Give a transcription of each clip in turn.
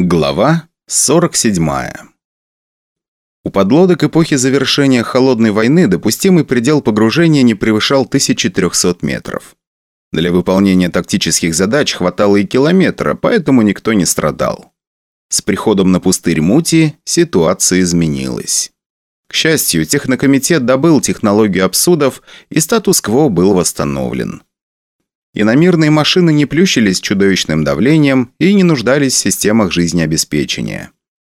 Глава 47 У подлодок эпохи завершения Холодной войны допустимый предел погружения не превышал 1300 метров. Для выполнения тактических задач хватало и километра, поэтому никто не страдал. С приходом на пустырь Мути ситуация изменилась. К счастью, технокомитет добыл технологию обсудов, и статус-кво был восстановлен. Иномирные машины не плющились чудовищным давлением и не нуждались в системах жизнеобеспечения.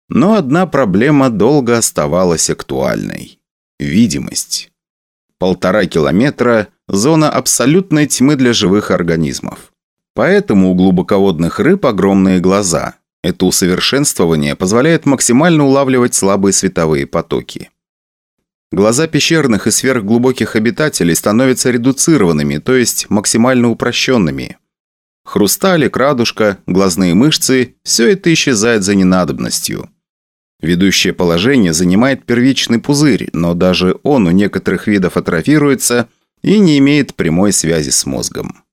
Но одна проблема долго оставалась актуальной – видимость. Полтора километра – зона абсолютной тьмы для живых организмов. Поэтому у глубоководных рыб огромные глаза. Это усовершенствование позволяет максимально улавливать слабые световые потоки. Глаза пещерных и сверхглубоких обитателей становятся редуцированными, то есть максимально упрощенными. Хрусталик, радужка, глазные мышцы – все это исчезает за ненадобностью. Ведущее положение занимает первичный пузырь, но даже он у некоторых видов атрофируется и не имеет прямой связи с мозгом.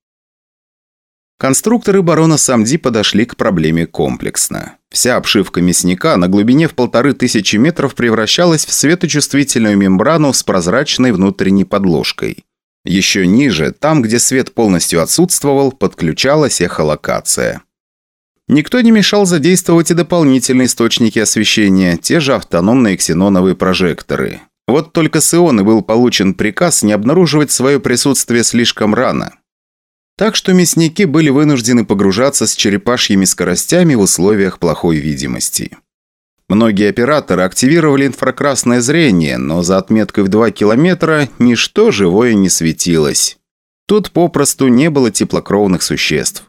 Конструкторы барона Самди подошли к проблеме комплексно. Вся обшивка мясника на глубине в полторы тысячи метров превращалась в светочувствительную мембрану с прозрачной внутренней подложкой. Еще ниже, там, где свет полностью отсутствовал, подключалась эхолокация. Никто не мешал задействовать и дополнительные источники освещения, те же автономные ксеноновые прожекторы. Вот только с Ионы был получен приказ не обнаруживать свое присутствие слишком рано. Так что мясники были вынуждены погружаться с черепашьими скоростями в условиях плохой видимости. Многие операторы активировали инфракрасное зрение, но за отметкой в 2 километра ничто живое не светилось. Тут попросту не было теплокровных существ.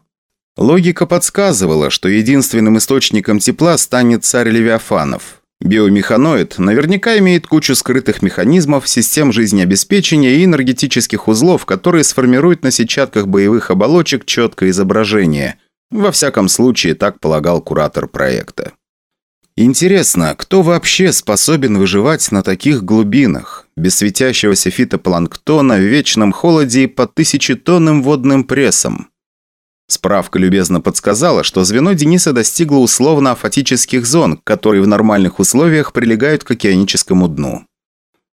Логика подсказывала, что единственным источником тепла станет царь Левиафанов. Биомеханоид наверняка имеет кучу скрытых механизмов, систем жизнеобеспечения и энергетических узлов, которые сформируют на сетчатках боевых оболочек четкое изображение. Во всяком случае, так полагал куратор проекта. Интересно, кто вообще способен выживать на таких глубинах, без светящегося фитопланктона, в вечном холоде и под тысячетонным водным прессом? Справка любезно подсказала, что звено Дениса достигло условно-афатических зон, которые в нормальных условиях прилегают к океаническому дну.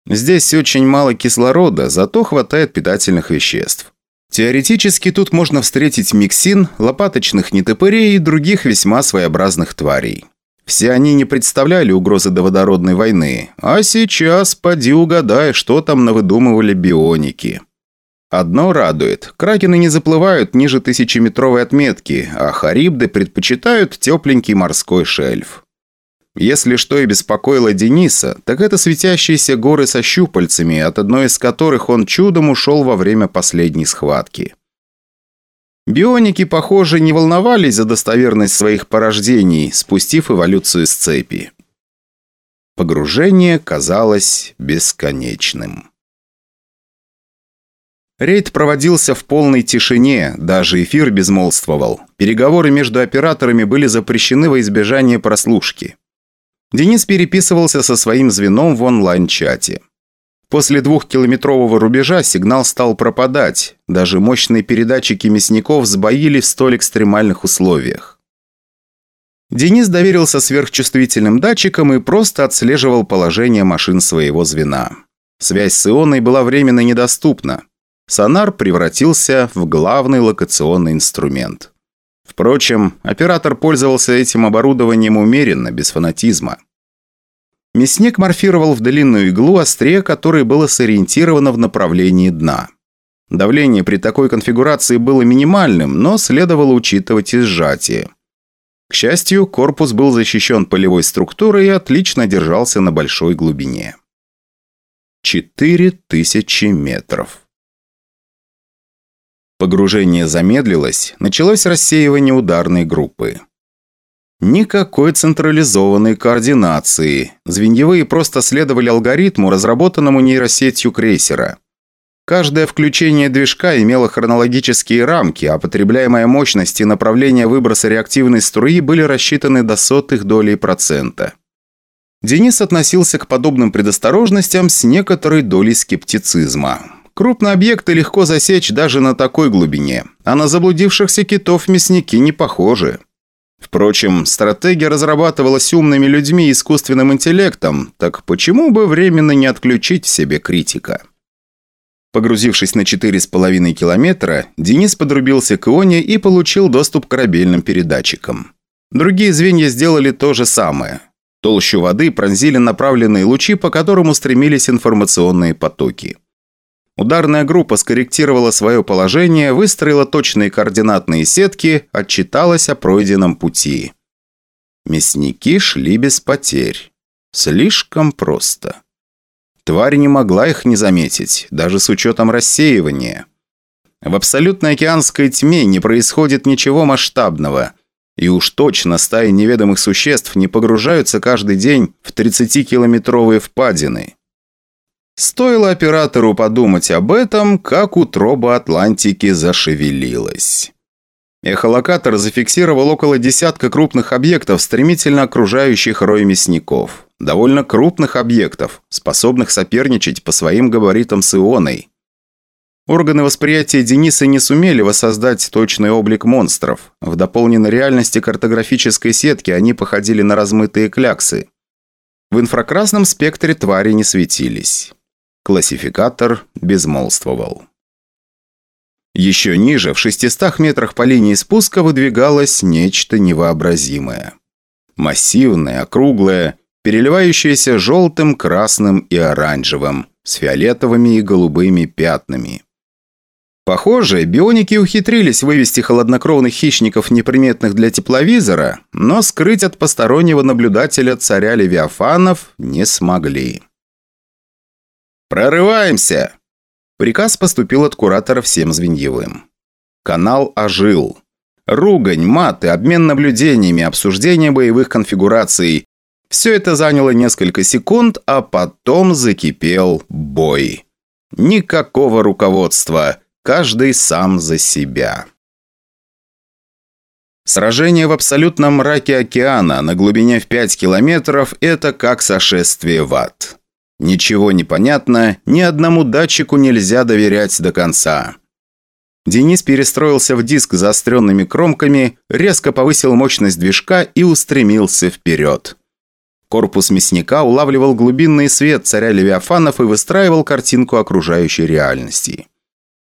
Здесь очень мало кислорода, зато хватает питательных веществ. Теоретически тут можно встретить миксин, лопаточных нетопырей и других весьма своеобразных тварей. Все они не представляли угрозы до водородной войны, а сейчас поди угадай, что там навыдумывали бионики. Одно радует. Кракены не заплывают ниже тысячеметровой отметки, а харибды предпочитают тепленький морской шельф. Если что и беспокоило Дениса, так это светящиеся горы со щупальцами, от одной из которых он чудом ушел во время последней схватки. Бионики, похоже, не волновались за достоверность своих порождений, спустив эволюцию с цепи. Погружение казалось бесконечным. Рейд проводился в полной тишине, даже эфир безмолвствовал. Переговоры между операторами были запрещены во избежание прослушки. Денис переписывался со своим звеном в онлайн-чате. После двухкилометрового рубежа сигнал стал пропадать. Даже мощные передатчики мясников сбоили в столь экстремальных условиях. Денис доверился сверхчувствительным датчикам и просто отслеживал положение машин своего звена. Связь с Ионой была временно недоступна сонар превратился в главный локационный инструмент. Впрочем, оператор пользовался этим оборудованием умеренно, без фанатизма. Мясник морфировал в длинную иглу, острее которой было сориентировано в направлении дна. Давление при такой конфигурации было минимальным, но следовало учитывать и сжатие. К счастью, корпус был защищен полевой структурой и отлично держался на большой глубине. 4000 метров. Погружение замедлилось, началось рассеивание ударной группы. Никакой централизованной координации. Звеньевые просто следовали алгоритму, разработанному нейросетью крейсера. Каждое включение движка имело хронологические рамки, а потребляемая мощность и направление выброса реактивной струи были рассчитаны до сотых долей процента. Денис относился к подобным предосторожностям с некоторой долей скептицизма. Крупные объекты легко засечь даже на такой глубине, а на заблудившихся китов мясники не похожи. Впрочем, стратегия разрабатывалась умными людьми и искусственным интеллектом, так почему бы временно не отключить в себе критика? Погрузившись на 4,5 километра, Денис подрубился к Ионе и получил доступ к корабельным передатчикам. Другие звенья сделали то же самое. Толщу воды пронзили направленные лучи, по которым устремились информационные потоки. Ударная группа скорректировала свое положение, выстроила точные координатные сетки, отчиталась о пройденном пути. Мясники шли без потерь. Слишком просто. Тварь не могла их не заметить, даже с учетом рассеивания. В абсолютной океанской тьме не происходит ничего масштабного. И уж точно стаи неведомых существ не погружаются каждый день в 30-километровые впадины. Стоило оператору подумать об этом, как утроба Атлантики зашевелилась. Эхолокатор зафиксировал около десятка крупных объектов, стремительно окружающих рой мясников. Довольно крупных объектов, способных соперничать по своим габаритам с Ионой. Органы восприятия Дениса не сумели воссоздать точный облик монстров. В дополненной реальности картографической сетки они походили на размытые кляксы. В инфракрасном спектре твари не светились. Классификатор безмолвствовал. Еще ниже, в 600 метрах по линии спуска, выдвигалось нечто невообразимое. Массивное, округлое, переливающееся желтым, красным и оранжевым, с фиолетовыми и голубыми пятнами. Похоже, бионики ухитрились вывести холоднокровных хищников, неприметных для тепловизора, но скрыть от постороннего наблюдателя царя Левиафанов не смогли. «Прорываемся!» Приказ поступил от куратора всем звеньевым. Канал ожил. Ругань, маты, обмен наблюдениями, обсуждение боевых конфигураций. Все это заняло несколько секунд, а потом закипел бой. Никакого руководства. Каждый сам за себя. Сражение в абсолютном мраке океана на глубине в 5 километров – это как сошествие в ад. Ничего не понятно, ни одному датчику нельзя доверять до конца. Денис перестроился в диск заостренными кромками, резко повысил мощность движка и устремился вперед. Корпус мясника улавливал глубинный свет царя Левиафанов и выстраивал картинку окружающей реальности.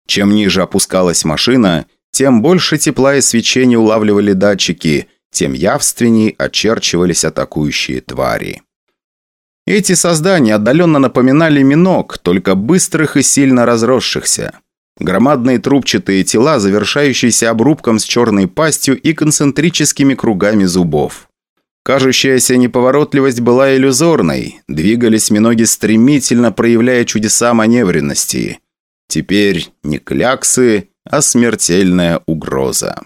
Чем ниже опускалась машина, тем больше тепла и свечения улавливали датчики, тем явственней очерчивались атакующие твари. Эти создания отдаленно напоминали миног, только быстрых и сильно разросшихся. Громадные трубчатые тела, завершающиеся обрубком с черной пастью и концентрическими кругами зубов. Кажущаяся неповоротливость была иллюзорной. Двигались миноги стремительно, проявляя чудеса маневренности. Теперь не кляксы, а смертельная угроза.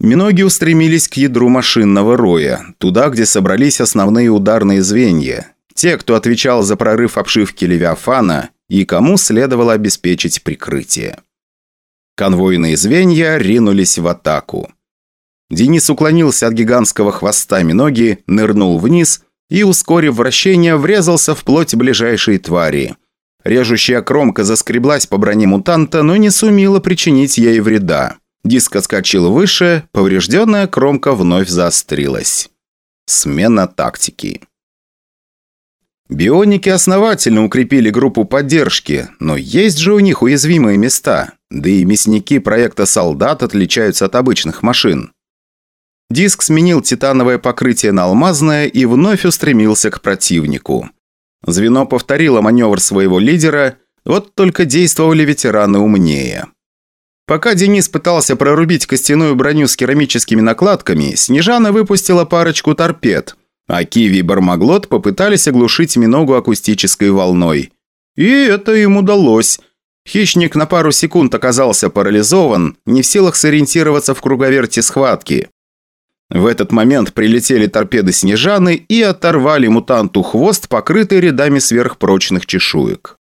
Миноги устремились к ядру машинного роя, туда, где собрались основные ударные звенья, те, кто отвечал за прорыв обшивки Левиафана и кому следовало обеспечить прикрытие. Конвойные звенья ринулись в атаку. Денис уклонился от гигантского хвоста Миноги, нырнул вниз и, ускорив вращение, врезался в плоть ближайшей твари. Режущая кромка заскреблась по броне мутанта, но не сумела причинить ей вреда. Диск отскочил выше, поврежденная кромка вновь заострилась. Смена тактики. Бионики основательно укрепили группу поддержки, но есть же у них уязвимые места, да и мясники проекта «Солдат» отличаются от обычных машин. Диск сменил титановое покрытие на алмазное и вновь устремился к противнику. Звено повторило маневр своего лидера, вот только действовали ветераны умнее. Пока Денис пытался прорубить костяную броню с керамическими накладками, Снежана выпустила парочку торпед, а Киви и Бармаглот попытались оглушить Миногу акустической волной. И это им удалось. Хищник на пару секунд оказался парализован, не в силах сориентироваться в круговерте схватки. В этот момент прилетели торпеды Снежаны и оторвали мутанту хвост, покрытый рядами сверхпрочных чешуек.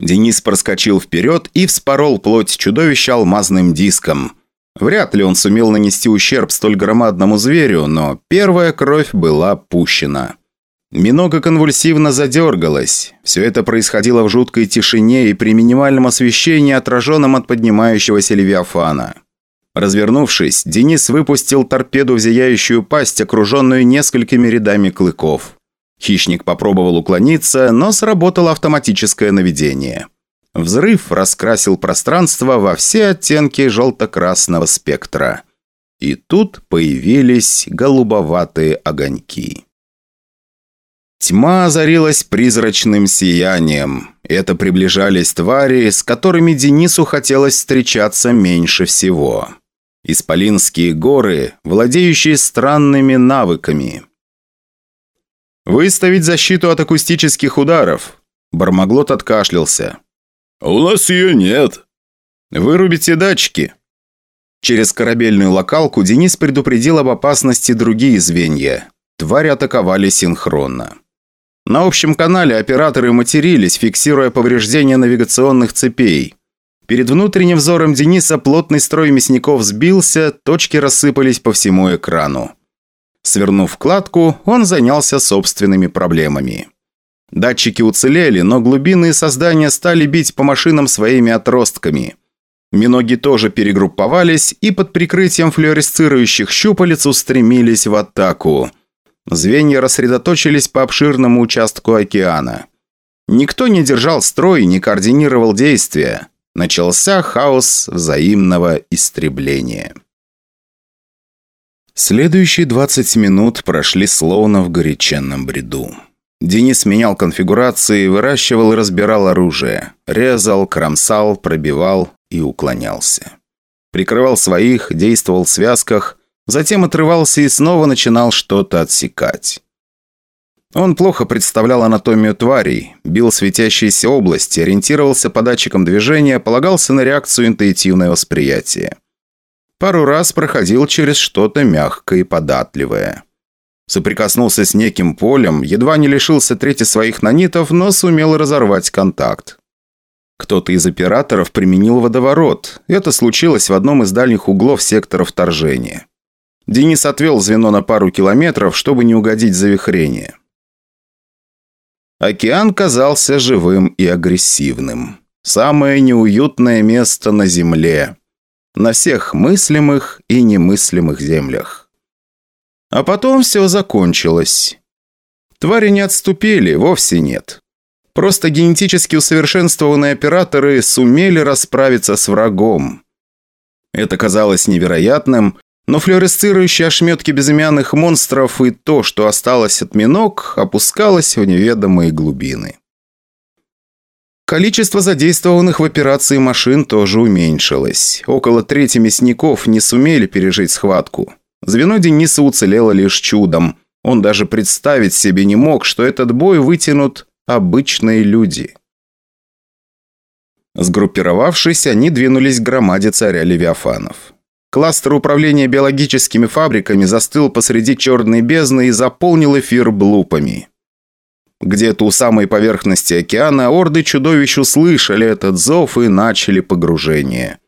Денис проскочил вперед и вспорол плоть чудовища алмазным диском. Вряд ли он сумел нанести ущерб столь громадному зверю, но первая кровь была пущена. Минога конвульсивно задергалась. Все это происходило в жуткой тишине и при минимальном освещении, отраженном от поднимающегося левиафана. Развернувшись, Денис выпустил торпеду в зияющую пасть, окруженную несколькими рядами клыков. Хищник попробовал уклониться, но сработало автоматическое наведение. Взрыв раскрасил пространство во все оттенки желто-красного спектра. И тут появились голубоватые огоньки. Тьма озарилась призрачным сиянием. Это приближались твари, с которыми Денису хотелось встречаться меньше всего. Исполинские горы, владеющие странными навыками. «Выставить защиту от акустических ударов!» Бармаглот откашлялся. «У нас ее нет». «Вырубите датчики». Через корабельную локалку Денис предупредил об опасности другие звенья. Твари атаковали синхронно. На общем канале операторы матерились, фиксируя повреждения навигационных цепей. Перед внутренним взором Дениса плотный строй мясников сбился, точки рассыпались по всему экрану. Свернув вкладку, он занялся собственными проблемами. Датчики уцелели, но глубинные создания стали бить по машинам своими отростками. Миноги тоже перегрупповались и под прикрытием флуоресцирующих щупалец устремились в атаку. Звенья рассредоточились по обширному участку океана. Никто не держал строй, не координировал действия. Начался хаос взаимного истребления. Следующие 20 минут прошли словно в горяченном бреду. Денис менял конфигурации, выращивал и разбирал оружие. Резал, кромсал, пробивал и уклонялся. Прикрывал своих, действовал в связках, затем отрывался и снова начинал что-то отсекать. Он плохо представлял анатомию тварей, бил светящиеся области, ориентировался по датчикам движения, полагался на реакцию интуитивное восприятие. Пару раз проходил через что-то мягкое и податливое. Соприкоснулся с неким полем, едва не лишился трети своих нанитов, но сумел разорвать контакт. Кто-то из операторов применил водоворот. Это случилось в одном из дальних углов сектора вторжения. Денис отвел звено на пару километров, чтобы не угодить завихрение. Океан казался живым и агрессивным. Самое неуютное место на Земле. На всех мыслимых и немыслимых землях. А потом все закончилось. Твари не отступили, вовсе нет. Просто генетически усовершенствованные операторы сумели расправиться с врагом. Это казалось невероятным, но флюоресцирующие ошметки безымянных монстров и то, что осталось от миног, опускалось в неведомые глубины. Количество задействованных в операции машин тоже уменьшилось. Около трети мясников не сумели пережить схватку. Звено Дениса уцелело лишь чудом. Он даже представить себе не мог, что этот бой вытянут обычные люди. Сгруппировавшись, они двинулись к громаде царя Левиафанов. Кластер управления биологическими фабриками застыл посреди черной бездны и заполнил эфир блупами. Где-то у самой поверхности океана орды чудовищ услышали этот зов и начали погружение.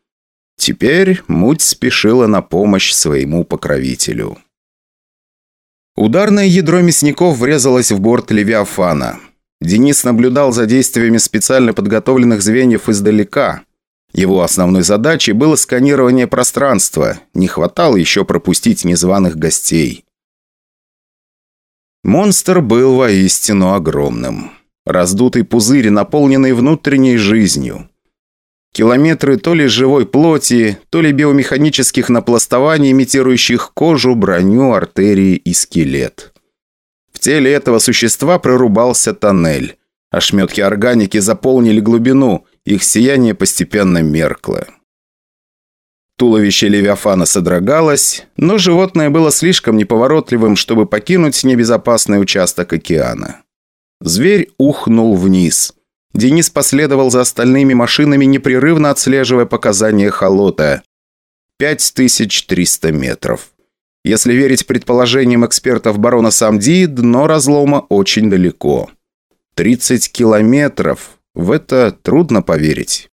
Теперь муть спешила на помощь своему покровителю. Ударное ядро мясников врезалось в борт Левиафана. Денис наблюдал за действиями специально подготовленных звеньев издалека. Его основной задачей было сканирование пространства. Не хватало еще пропустить незваных гостей. Монстр был воистину огромным. Раздутый пузырь, наполненный внутренней жизнью. Километры то ли живой плоти, то ли биомеханических напластований, имитирующих кожу, броню, артерии и скелет. В теле этого существа прорубался тоннель. Ошметки органики заполнили глубину, их сияние постепенно меркло. Туловище Левиафана содрогалось, но животное было слишком неповоротливым, чтобы покинуть небезопасный участок океана. Зверь ухнул вниз. Денис последовал за остальными машинами, непрерывно отслеживая показания холота. 5300 метров. Если верить предположениям экспертов барона Самди, дно разлома очень далеко. 30 километров. В это трудно поверить.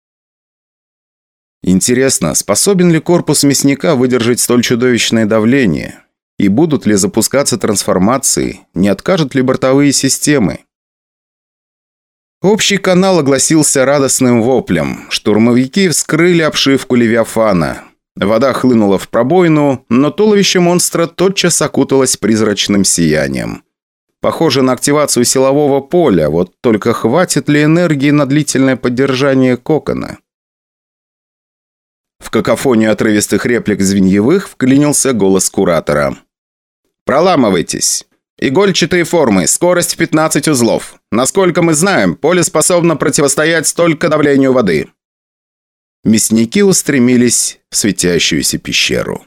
Интересно, способен ли корпус мясника выдержать столь чудовищное давление? И будут ли запускаться трансформации? Не откажут ли бортовые системы? Общий канал огласился радостным воплем. Штурмовики вскрыли обшивку Левиафана. Вода хлынула в пробоину, но туловище монстра тотчас окуталось призрачным сиянием. Похоже на активацию силового поля, вот только хватит ли энергии на длительное поддержание кокона? В какофонию отрывистых реплик звеньевых вклинился голос куратора. «Проламывайтесь! Игольчатые формы, скорость 15 узлов. Насколько мы знаем, поле способно противостоять только давлению воды». Мясники устремились в светящуюся пещеру.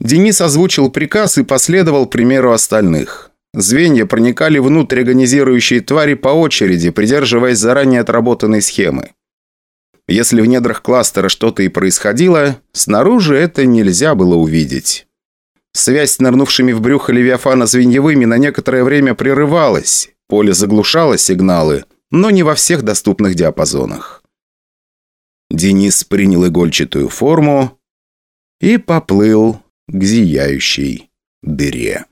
Денис озвучил приказ и последовал примеру остальных. Звенья проникали внутрь агонизирующей твари по очереди, придерживаясь заранее отработанной схемы. Если в недрах кластера что-то и происходило, снаружи это нельзя было увидеть. Связь с нырнувшими в брюхо Левиафана звеньевыми на некоторое время прерывалась, поле заглушало сигналы, но не во всех доступных диапазонах. Денис принял игольчатую форму и поплыл к зияющей дыре.